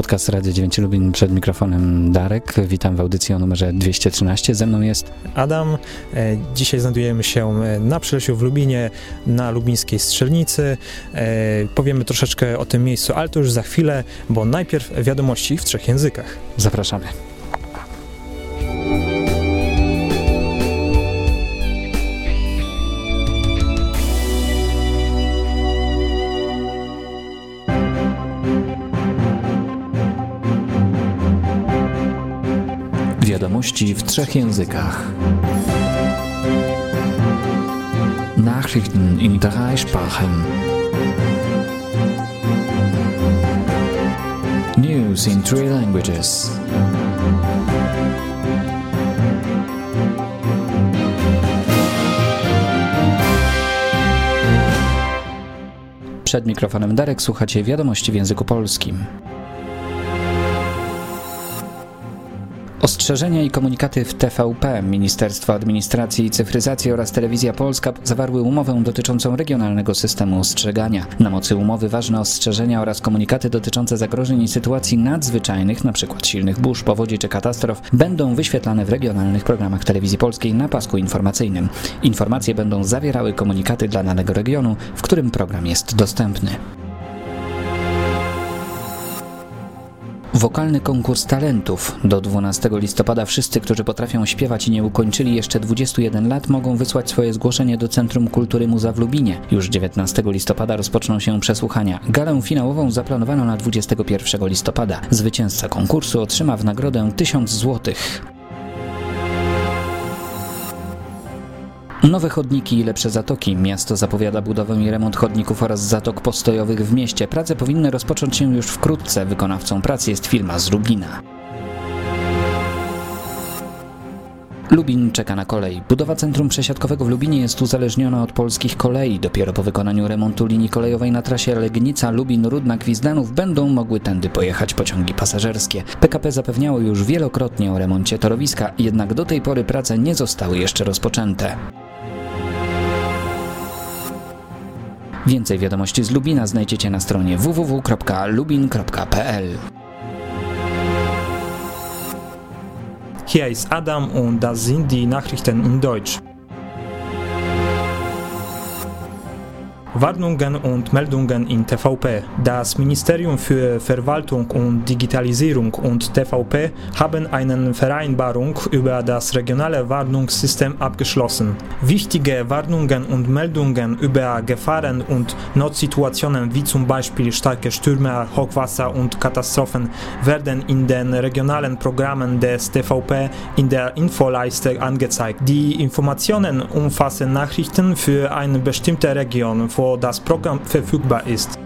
Podcast Radio 9 Lubin przed mikrofonem Darek. Witam w audycji o numerze 213. Ze mną jest Adam. E, dzisiaj znajdujemy się e, na Przylesiu w Lubinie, na lubińskiej strzelnicy. E, powiemy troszeczkę o tym miejscu, ale to już za chwilę, bo najpierw wiadomości w trzech językach. Zapraszamy. Wiadomości w trzech językach. Nachrichten in drei Sprachen. News in three languages. Przed mikrofonem Darek słuchacie wiadomości w języku polskim. Ostrzeżenia i komunikaty w TVP, Ministerstwo Administracji i Cyfryzacji oraz Telewizja Polska zawarły umowę dotyczącą regionalnego systemu ostrzegania. Na mocy umowy ważne ostrzeżenia oraz komunikaty dotyczące zagrożeń i sytuacji nadzwyczajnych, np. silnych burz, powodzi czy katastrof, będą wyświetlane w regionalnych programach Telewizji Polskiej na pasku informacyjnym. Informacje będą zawierały komunikaty dla danego regionu, w którym program jest dostępny. Wokalny konkurs talentów. Do 12 listopada wszyscy, którzy potrafią śpiewać i nie ukończyli jeszcze 21 lat, mogą wysłać swoje zgłoszenie do Centrum Kultury Muza w Lubinie. Już 19 listopada rozpoczną się przesłuchania. Galę finałową zaplanowano na 21 listopada. Zwycięzca konkursu otrzyma w nagrodę 1000 złotych. Nowe chodniki i lepsze zatoki. Miasto zapowiada budowę i remont chodników oraz zatok postojowych w mieście. Prace powinny rozpocząć się już wkrótce. Wykonawcą prac jest firma z Lubina. Lubin czeka na kolej. Budowa centrum przesiadkowego w Lubinie jest uzależniona od polskich kolei. Dopiero po wykonaniu remontu linii kolejowej na trasie Legnica, Lubin, Rudna, Gwizdanów będą mogły tędy pojechać pociągi pasażerskie. PKP zapewniało już wielokrotnie o remoncie torowiska, jednak do tej pory prace nie zostały jeszcze rozpoczęte. Więcej wiadomości z Lubina znajdziecie na stronie www.lubin.pl. Hier ist Adam und das sind die Nachrichten in Deutsch. Warnungen und Meldungen in TVP. Das Ministerium für Verwaltung und Digitalisierung und TVP haben eine Vereinbarung über das regionale Warnungssystem abgeschlossen. Wichtige Warnungen und Meldungen über Gefahren und Notsituationen wie zum Beispiel starke Stürme, Hochwasser und Katastrophen werden in den regionalen Programmen des TVP in der Infoleiste angezeigt. Die Informationen umfassen Nachrichten für eine bestimmte Region, wo das Programm verfügbar ist.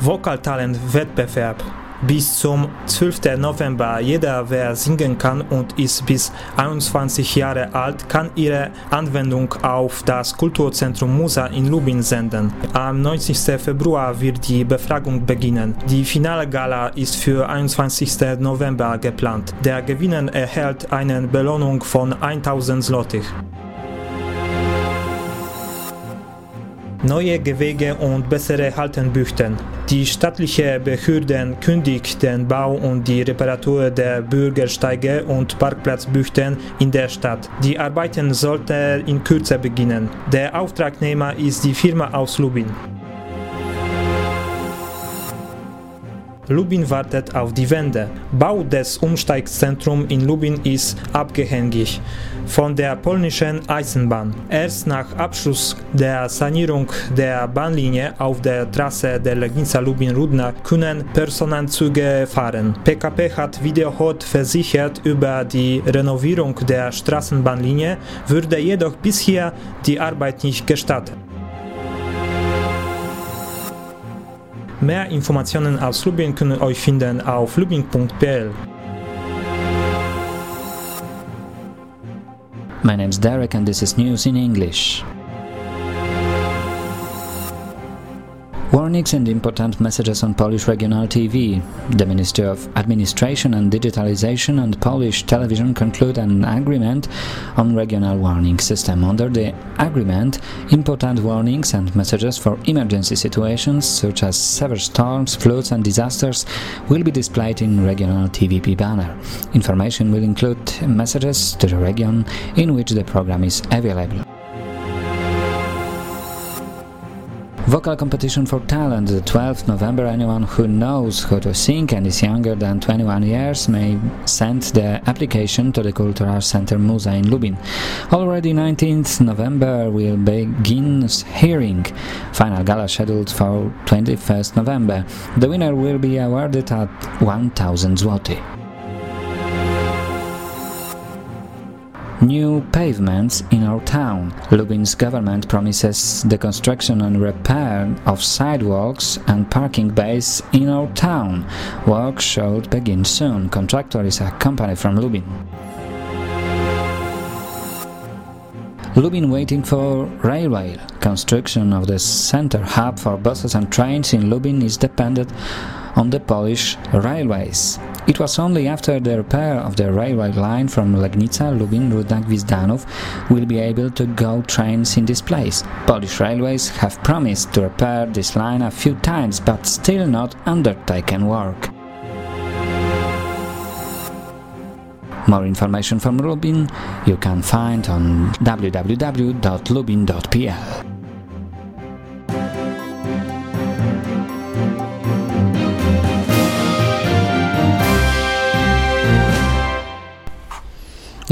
Vokaltalent-Wettbewerb. Bis zum 12. November jeder, wer singen kann und ist bis 21 Jahre alt, kann ihre Anwendung auf das Kulturzentrum Musa in Lubin senden. Am 19. Februar wird die Befragung beginnen. Die finale Gala ist für 21. November geplant. Der Gewinner erhält eine Belohnung von 1000 Zlotych. Neue Gewege und bessere Haltenbüchten. Die staatliche Behörden kündigt den Bau und die Reparatur der Bürgersteige und Parkplatzbüchten in der Stadt. Die Arbeiten sollten in Kürze beginnen. Der Auftragnehmer ist die Firma aus Lubin. Lubin wartet auf die Wende. Bau des Umsteigszentrums in Lubin ist abgehängig von der polnischen Eisenbahn. Erst nach Abschluss der Sanierung der Bahnlinie auf der Trasse der Legnica Lubin-Rudna können Personenzüge fahren. PKP hat wiederholt versichert, über die Renovierung der Straßenbahnlinie würde jedoch bisher die Arbeit nicht gestattet. Mehr Informationen aus Lubin können euch finden auf lubin.pl. My name's Derek and this is news in English. Warnings and important messages on Polish regional TV. The Ministry of Administration and Digitalization and Polish Television conclude an agreement on regional warning system. Under the agreement, important warnings and messages for emergency situations such as severe storms, floods and disasters will be displayed in regional TVP banner. Information will include messages to the region in which the program is available. Vocal competition for talent, the 12th November. Anyone who knows how to sing and is younger than 21 years may send the application to the Cultural Center Muza in Lubin. Already 19th November will begin hearing. Final gala scheduled for 21st November. The winner will be awarded at 1000 zloty. New pavements in our town. Lubin's government promises the construction and repair of sidewalks and parking bays in our town. Work should begin soon. Contractor is a company from Lubin. Lubin waiting for railway. Construction of the center hub for buses and trains in Lubin is dependent on the Polish railways. It was only after the repair of the railway line from Legnica, Lubin, Rudnak, Wizdanów will be able to go trains in this place. Polish railways have promised to repair this line a few times but still not undertaken work. More information from Lubin you can find on www.lubin.pl.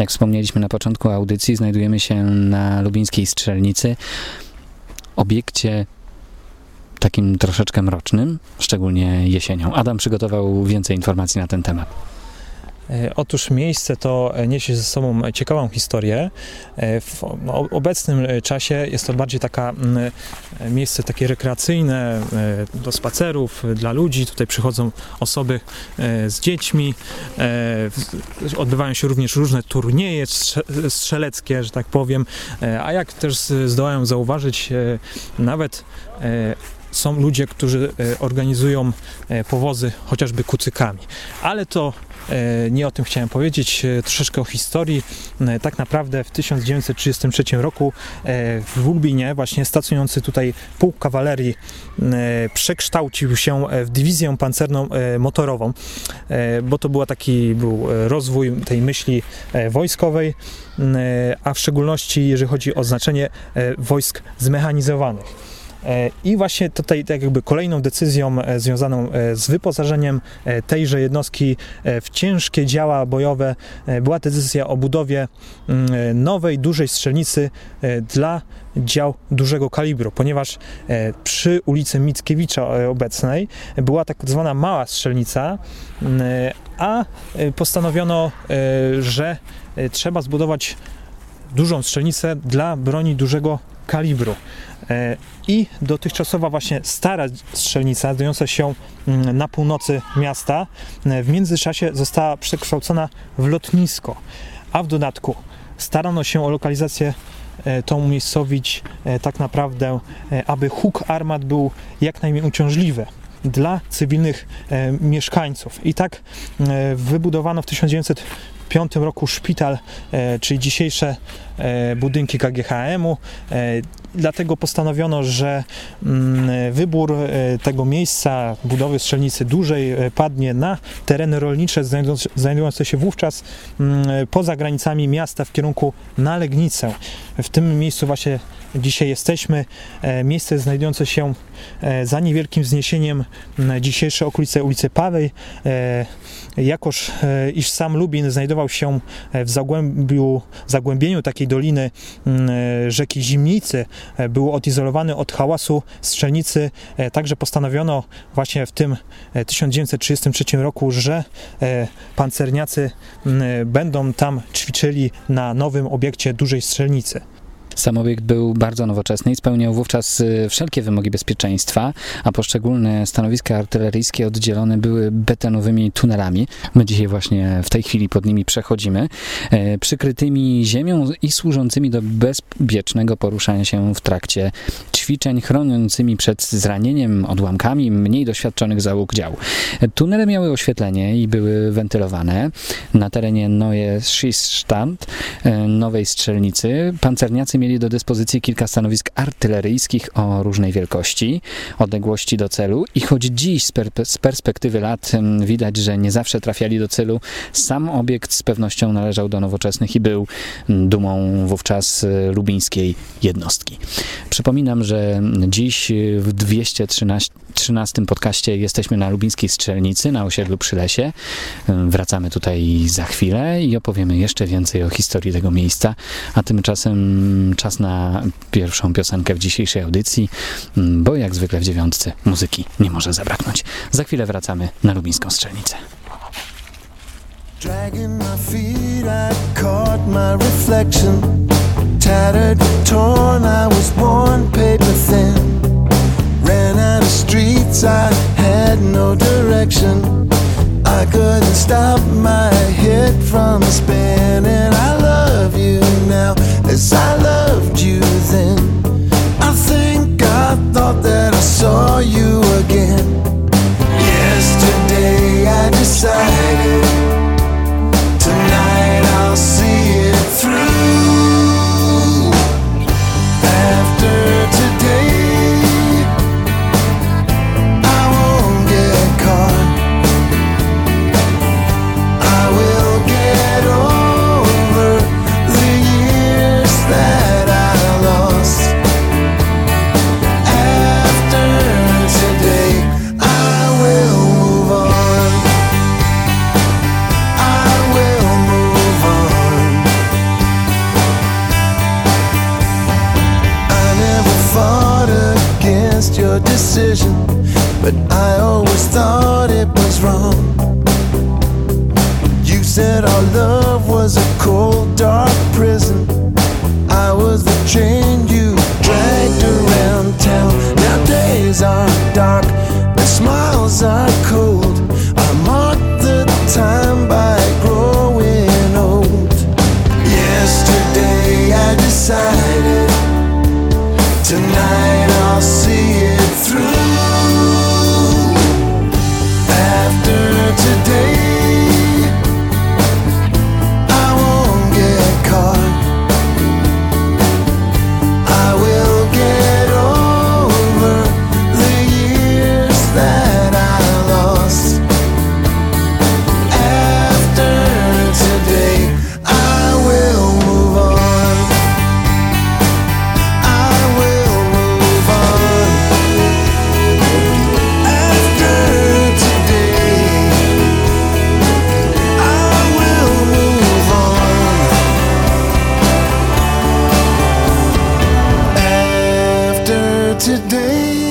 Jak wspomnieliśmy na początku audycji, znajdujemy się na lubińskiej strzelnicy, obiekcie takim troszeczkę mrocznym, szczególnie jesienią. Adam przygotował więcej informacji na ten temat. E, otóż miejsce to niesie ze sobą ciekawą historię. E, w obecnym czasie jest to bardziej taka miejsce takie rekreacyjne e, do spacerów dla ludzi. Tutaj przychodzą osoby z dziećmi. Odbywają się również różne turnieje strzeleckie, że tak powiem. A jak też zdołałem zauważyć, nawet są ludzie, którzy organizują powozy chociażby kucykami. Ale to E, nie o tym chciałem powiedzieć, e, troszeczkę o historii. E, tak naprawdę w 1933 roku w Lubinie, właśnie stacjonujący tutaj pułk kawalerii, przekształcił się w dywizję pancerną motorową, bo to był taki był rozwój tej myśli wojskowej, a w szczególności jeżeli chodzi o znaczenie wojsk zmechanizowanych. E, I właśnie tutaj tak jakby kolejną decyzją e, związaną e, z wyposażeniem tejże jednostki w ciężkie działa bojowe była decyzja o budowie mm, nowej, dużej strzelnicy dla dział dużego kalibru, ponieważ przy ulicy Mickiewicza obecnej była tak zwana mała strzelnica, mm, a postanowiono, że trzeba zbudować dużą strzelnicę dla broni dużego kalibru. E, I dotychczasowa właśnie stara strzelnica, znajdująca się mm, na północy miasta, e, w międzyczasie została przekształcona w lotnisko, a w dodatku starano się o lokalizację e, tą umiejscowić tak naprawdę, aby huk armat był jak najmniej uciążliwy dla cywilnych mieszkańców. I tak wybudowano w 1900 1995 roku szpital, e, czyli dzisiejsze e, budynki KGHM-u. E, dlatego postanowiono, że mm, wybór tego miejsca budowy strzelnicy dużej padnie na tereny rolnicze znajdujące się wówczas mm, poza granicami miasta w kierunku na Legnicę. W tym miejscu właśnie dzisiaj jesteśmy. Miejsce znajdujące się za niewielkim wzniesieniem dzisiejsze okolice ulicy Pawej jakoż e, iż sam Lubin znajdował się e, w zagłębiu, zagłębieniu takiej doliny e, rzeki Zimnicy, był odizolowany od hałasu strzelnicy, także postanowiono właśnie w tym 1933 roku, że pancerniacy będą tam ćwiczyli na nowym obiekcie dużej strzelnicy. Sam obiekt był bardzo nowoczesny i spełniał wówczas y, wszelkie wymogi bezpieczeństwa, a poszczególne stanowiska artyleryjskie oddzielone były betonowymi tunelami. My dzisiaj właśnie w tej chwili pod nimi przechodzimy, e, przykrytymi ziemią i służącymi do bezpiecznego poruszania się w trakcie ćwiczeń, chroniącymi przed zranieniem, odłamkami mniej doświadczonych załóg dział. Tunele miały oświetlenie i były wentylowane. Na terenie Neue Schießstand, e, nowej strzelnicy, pancerniacy mieli do dyspozycji kilka stanowisk artyleryjskich o różnej wielkości, odległości do celu i choć dziś z, per z perspektywy lat widać, że nie zawsze trafiali do celu, sam obiekt z pewnością należał do nowoczesnych i był dumą wówczas e, lubińskiej jednostki. Przypominam, że dziś w 213 podcaście jesteśmy na lubińskiej strzelnicy na osiedlu przy lesie. Wracamy tutaj za chwilę i opowiemy jeszcze więcej o historii tego miejsca, a tymczasem czas na pierwszą piosenkę w dzisiejszej audycji, bo jak zwykle w dziewiątce muzyki nie może zabraknąć. Za chwilę wracamy na lubińską strzelnicę. Dragging my feet, I caught my reflection. Tattered, torn, I was worn paper thin. Ran out of streets, I had no direction. I couldn't stop my head from spinning. I love you now as I today.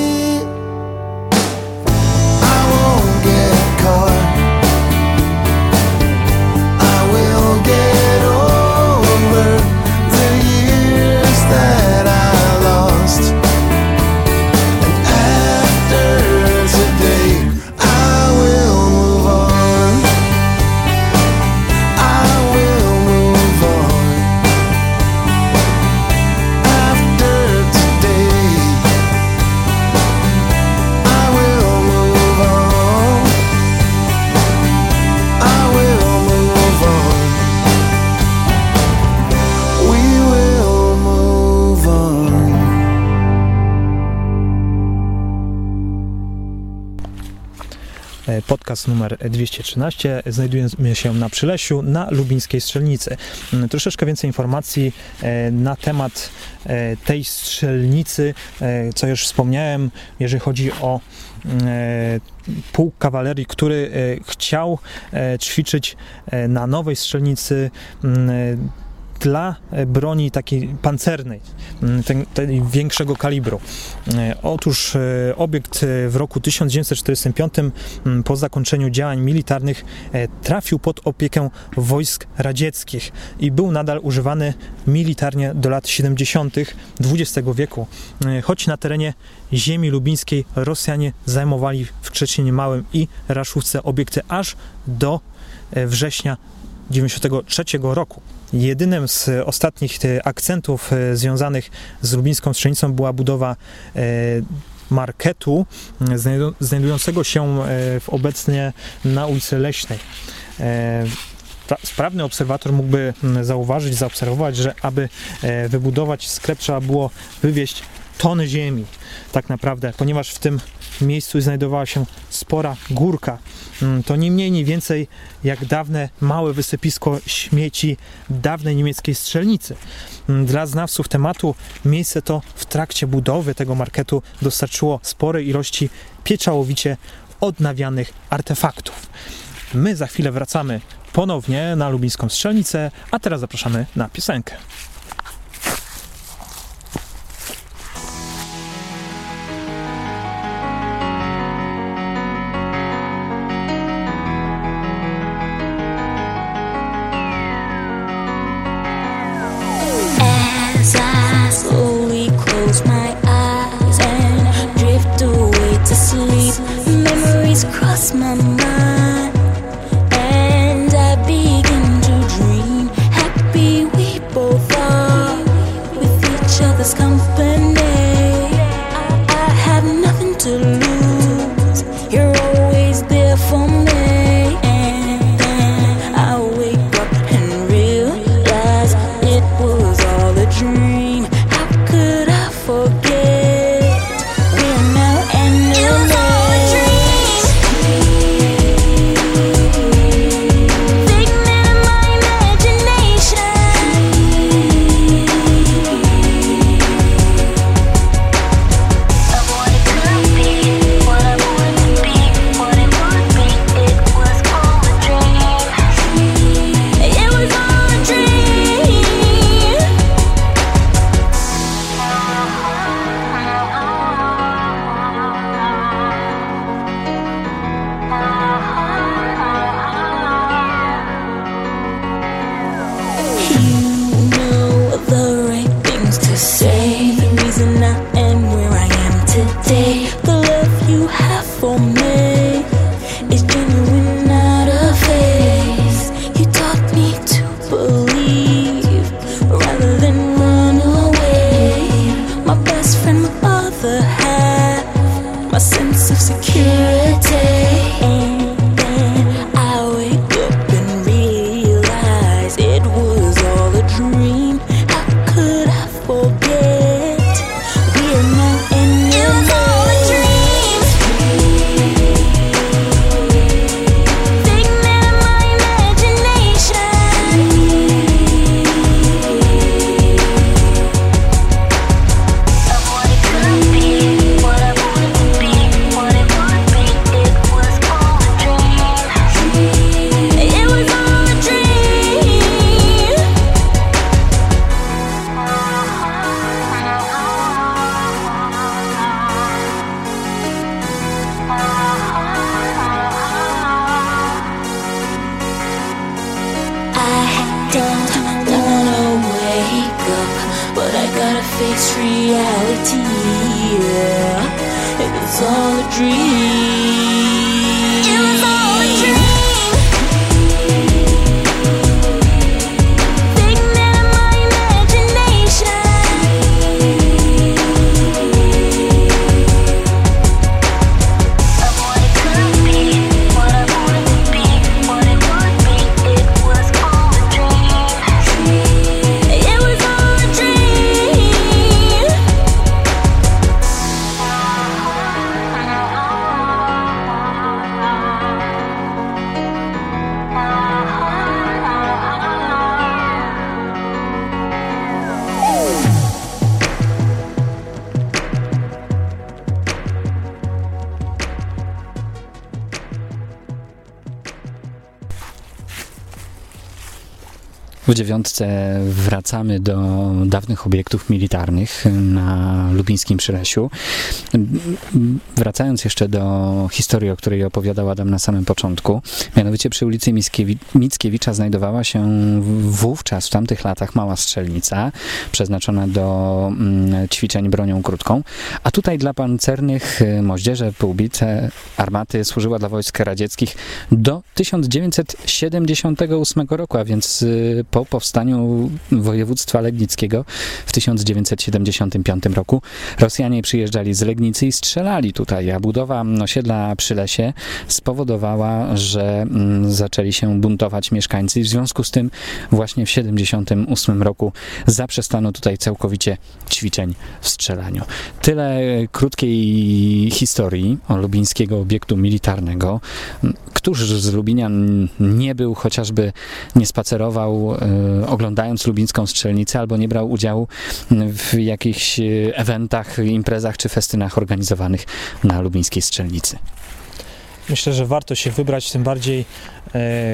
Podcast numer 213. Znajdujemy się na Przylesiu, na Lubińskiej Strzelnicy. Mm, troszeczkę więcej informacji e, na temat e, tej strzelnicy, e, co już wspomniałem, jeżeli chodzi o mm, pułk kawalerii, który chciał ćwiczyć na nowej strzelnicy mm, dla broni takiej pancernej, ten, tej większego kalibru. Otóż obiekt w roku 1945 po zakończeniu działań militarnych trafił pod opiekę wojsk radzieckich i był nadal używany militarnie do lat 70. XX wieku, choć na terenie ziemi lubińskiej Rosjanie zajmowali w Szczecinie Małym i Raszówce obiekty aż do e, września 1993 roku. Jedynym z ostatnich e, akcentów e, związanych z lubińską strzelnicą była budowa marketu znajdującego się w obecnie na ulicy Leśnej. Sprawny obserwator mógłby zauważyć, zaobserwować, że aby wybudować sklep trzeba było wywieźć tony ziemi, tak naprawdę, ponieważ w tym miejscu znajdowała się spora górka. Mm, to nie mniej, nie więcej jak dawne małe wysypisko śmieci dawnej niemieckiej strzelnicy. Mm, dla znawców tematu miejsce to w trakcie budowy tego marketu dostarczyło sporej ilości pieczałowicie odnawianych artefaktów. My za chwilę wracamy ponownie na lubińską strzelnicę, a teraz zapraszamy na piosenkę. My W dziewiątce wracamy do dawnych obiektów militarnych na Lubińskim Przylesiu. Wracając jeszcze do historii, o której opowiadał Adam na samym początku, mianowicie przy ulicy Mickiewicza znajdowała się wówczas, w tamtych latach, mała strzelnica przeznaczona do mm, ćwiczeń bronią krótką, a tutaj dla pancernych moździerze, półbice armaty służyła dla wojsk radzieckich do 1978 roku, a więc y, po powstaniu województwa legnickiego w 1975 roku Rosjanie przyjeżdżali z Legnicy i strzelali tutaj, a budowa osiedla przy lesie spowodowała, że mm, zaczęli się buntować mieszkańcy w związku z tym właśnie w 1978 roku zaprzestano tutaj całkowicie ćwiczeń w strzelaniu. Tyle krótkiej historii o lubińskiego obiektu militarnego. Któż z Lubinian nie był, chociażby nie spacerował e, oglądając lubińską strzelnicę albo nie brał udziału w jakichś eventach, imprezach czy festynach organizowanych na lubińskiej strzelnicy? Myślę, że warto się wybrać, tym bardziej e,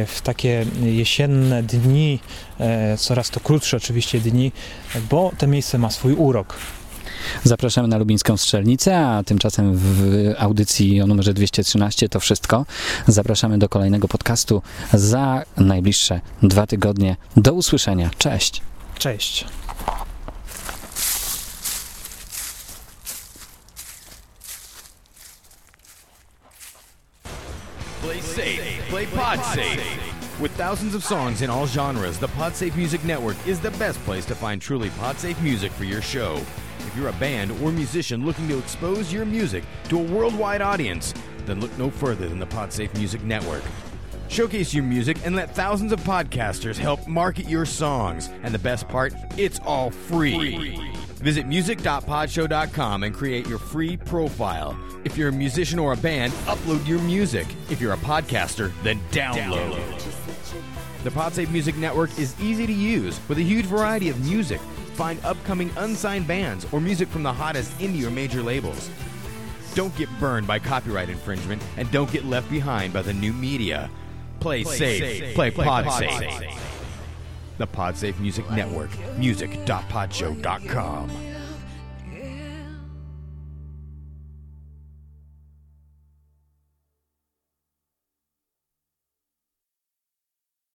w takie jesienne dni, e, coraz to krótsze oczywiście dni, bo to miejsce ma swój urok. Zapraszamy na Lubińską Strzelnicę, a tymczasem w audycji o numerze 213 to wszystko. Zapraszamy do kolejnego podcastu za najbliższe dwa tygodnie. Do usłyszenia. Cześć. Cześć. Play safe. Play pod safe. With thousands of songs in all genres, the PodSafe Music Network is the best place to find truly PodSafe music for your show. If you're a band or musician looking to expose your music to a worldwide audience, then look no further than the PodSafe Music Network. Showcase your music and let thousands of podcasters help market your songs. And the best part, it's all free. free. Visit music.podshow.com and create your free profile. If you're a musician or a band, upload your music. If you're a podcaster, then download. download. The PodSafe Music Network is easy to use with a huge variety of music Find upcoming unsigned bands or music from the hottest indie or major labels. Don't get burned by copyright infringement and don't get left behind by the new media. Play, play safe, safe, play, play pod, pod safe. safe. The PodSafe Music Network, music.podshow.com.